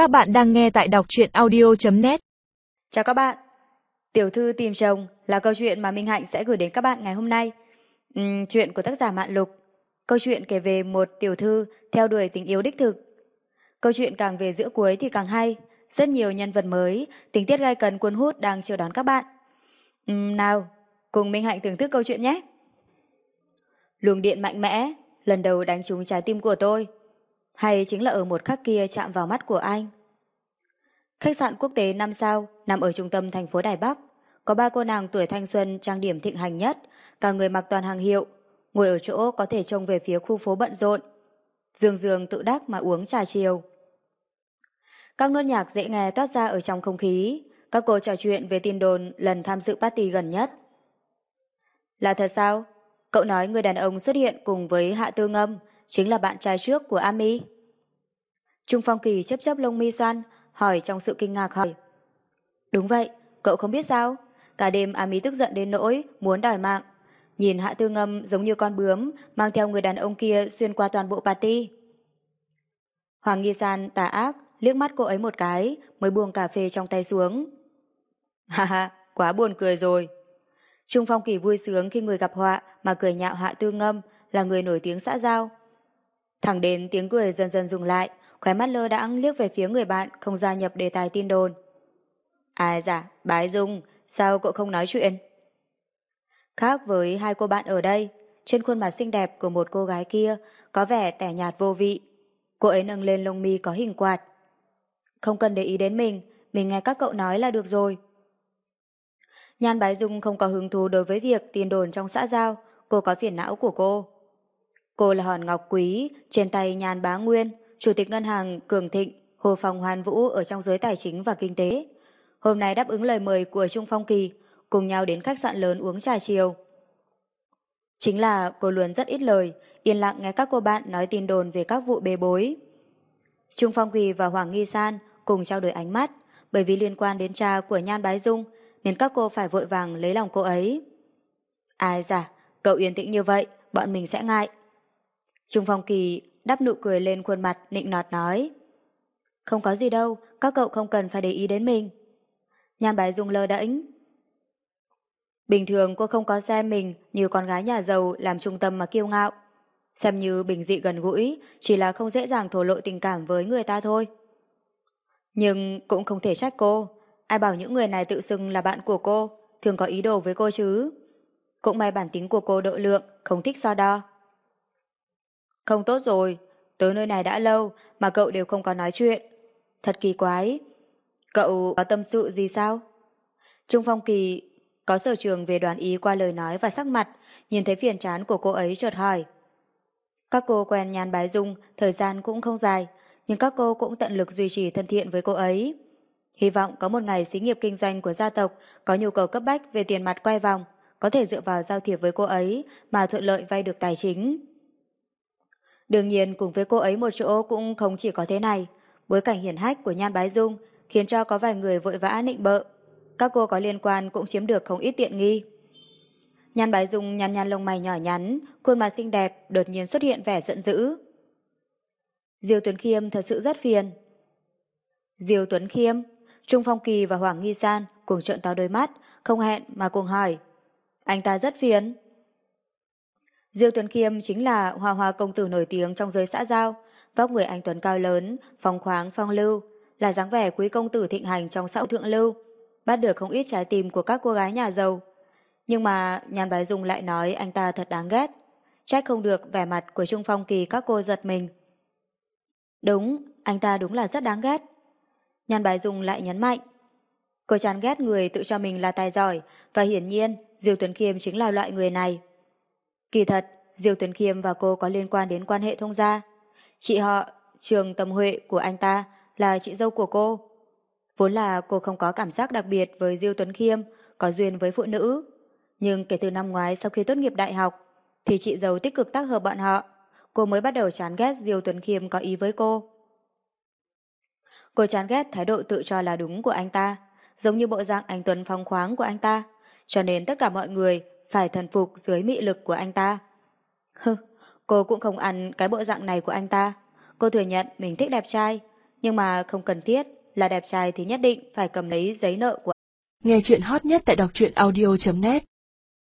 Các bạn đang nghe tại đọc truyện audio.net Chào các bạn. Tiểu thư tìm chồng là câu chuyện mà Minh Hạnh sẽ gửi đến các bạn ngày hôm nay. Uhm, Chuyện của tác giả Mạn Lục. Câu chuyện kể về một tiểu thư theo đuổi tình yêu đích thực. Câu chuyện càng về giữa cuối thì càng hay. Rất nhiều nhân vật mới, tình tiết gai cần cuốn hút đang chờ đón các bạn. Uhm, Nào, cùng Minh Hạnh thưởng thức câu chuyện nhé. Luồng điện mạnh mẽ lần đầu đánh trúng trái tim của tôi hay chính là ở một khắc kia chạm vào mắt của anh. Khách sạn quốc tế 5 sao nằm ở trung tâm thành phố Đài Bắc. Có ba cô nàng tuổi thanh xuân trang điểm thịnh hành nhất, cả người mặc toàn hàng hiệu, ngồi ở chỗ có thể trông về phía khu phố bận rộn. Dương dương tự đắc mà uống trà chiều. Các nốt nhạc dễ nghe toát ra ở trong không khí, các cô trò chuyện về tin đồn lần tham dự party gần nhất. Là thật sao? Cậu nói người đàn ông xuất hiện cùng với Hạ Tư Ngâm chính là bạn trai trước của Ami. Trung Phong Kỳ chấp chấp lông mi xoan, hỏi trong sự kinh ngạc hỏi. Đúng vậy, cậu không biết sao? Cả đêm Ami tức giận đến nỗi, muốn đòi mạng. Nhìn Hạ Tư Ngâm giống như con bướm, mang theo người đàn ông kia xuyên qua toàn bộ party. Hoàng Nghi San tà ác, liếc mắt cô ấy một cái, mới buông cà phê trong tay xuống. Ha ha, quá buồn cười rồi. Trung Phong Kỳ vui sướng khi người gặp họa mà cười nhạo Hạ Tư Ngâm là người nổi tiếng xã giao. Thẳng đến tiếng cười dần dần dừng lại, khóe mắt lơ đãng liếc về phía người bạn không gia nhập đề tài tin đồn. ai dạ, bái Dung, sao cậu không nói chuyện? Khác với hai cô bạn ở đây, trên khuôn mặt xinh đẹp của một cô gái kia có vẻ tẻ nhạt vô vị. Cô ấy nâng lên lông mi có hình quạt. Không cần để ý đến mình, mình nghe các cậu nói là được rồi. Nhan Bái Dung không có hứng thú đối với việc tin đồn trong xã giao, cô có phiền não của cô. Cô là Hòn Ngọc Quý, trên tay nhàn Bá Nguyên, Chủ tịch Ngân hàng Cường Thịnh, Hồ Phòng Hoàn Vũ ở trong giới tài chính và kinh tế. Hôm nay đáp ứng lời mời của Trung Phong Kỳ, cùng nhau đến khách sạn lớn uống trà chiều. Chính là cô luôn rất ít lời, yên lặng nghe các cô bạn nói tin đồn về các vụ bê bối. Trung Phong Kỳ và Hoàng Nghi San cùng trao đổi ánh mắt, bởi vì liên quan đến cha của Nhan Bái Dung, nên các cô phải vội vàng lấy lòng cô ấy. Ai dạ, cậu yên tĩnh như vậy, bọn mình sẽ ngại. Trung Phong Kỳ đắp nụ cười lên khuôn mặt nịnh nọt nói. Không có gì đâu, các cậu không cần phải để ý đến mình. Nhan bái dung lơ đễnh. Bình thường cô không có xem mình như con gái nhà giàu làm trung tâm mà kiêu ngạo. Xem như bình dị gần gũi, chỉ là không dễ dàng thổ lộ tình cảm với người ta thôi. Nhưng cũng không thể trách cô. Ai bảo những người này tự xưng là bạn của cô, thường có ý đồ với cô chứ. Cũng may bản tính của cô độ lượng, không thích so đo. Không tốt rồi, tới nơi này đã lâu mà cậu đều không có nói chuyện. Thật kỳ quái. Cậu có tâm sự gì sao? Trung Phong Kỳ có sở trường về đoán ý qua lời nói và sắc mặt, nhìn thấy phiền chán của cô ấy chợt hỏi. Các cô quen nhàn bái dung, thời gian cũng không dài, nhưng các cô cũng tận lực duy trì thân thiện với cô ấy. Hy vọng có một ngày xí nghiệp kinh doanh của gia tộc có nhu cầu cấp bách về tiền mặt quay vòng, có thể dựa vào giao thiệp với cô ấy mà thuận lợi vay được tài chính. Đương nhiên cùng với cô ấy một chỗ cũng không chỉ có thế này. Bối cảnh hiển hách của Nhan Bái Dung khiến cho có vài người vội vã nịnh bợ. Các cô có liên quan cũng chiếm được không ít tiện nghi. Nhan Bái Dung nhăn nhăn lông mày nhỏ nhắn, khuôn mặt xinh đẹp đột nhiên xuất hiện vẻ giận dữ. Diêu Tuấn Khiêm thật sự rất phiền. Diêu Tuấn Khiêm, Trung Phong Kỳ và Hoàng Nghi San cùng trợn to đôi mắt, không hẹn mà cùng hỏi. Anh ta rất phiền. Diêu Tuấn Kiêm chính là hoa hoa công tử nổi tiếng trong giới xã giao, vóc người anh Tuấn cao lớn, phong khoáng phong lưu, là dáng vẻ quý công tử thịnh hành trong xã thượng lưu, bắt được không ít trái tim của các cô gái nhà giàu. Nhưng mà Nhan Bái Dung lại nói anh ta thật đáng ghét, trách không được vẻ mặt của Trung Phong Kỳ các cô giật mình. Đúng, anh ta đúng là rất đáng ghét. Nhan Bái Dung lại nhấn mạnh. Cô chán ghét người tự cho mình là tài giỏi và hiển nhiên Diêu Tuấn Kiêm chính là loại người này. Kỳ thật, Diêu Tuấn Khiêm và cô có liên quan đến quan hệ thông gia. Chị họ, Trường Tâm Huệ của anh ta là chị dâu của cô. Vốn là cô không có cảm giác đặc biệt với Diêu Tuấn Khiêm, có duyên với phụ nữ. Nhưng kể từ năm ngoái sau khi tốt nghiệp đại học, thì chị dâu tích cực tác hợp bọn họ. Cô mới bắt đầu chán ghét Diêu Tuấn Khiêm có ý với cô. Cô chán ghét thái độ tự cho là đúng của anh ta, giống như bộ dạng anh Tuấn phong khoáng của anh ta. Cho nên tất cả mọi người phải thần phục dưới mị lực của anh ta. Hừ, cô cũng không ăn cái bộ dạng này của anh ta. Cô thừa nhận mình thích đẹp trai, nhưng mà không cần thiết là đẹp trai thì nhất định phải cầm lấy giấy nợ của Nghe chuyện hot nhất tại đọc truyện audio.net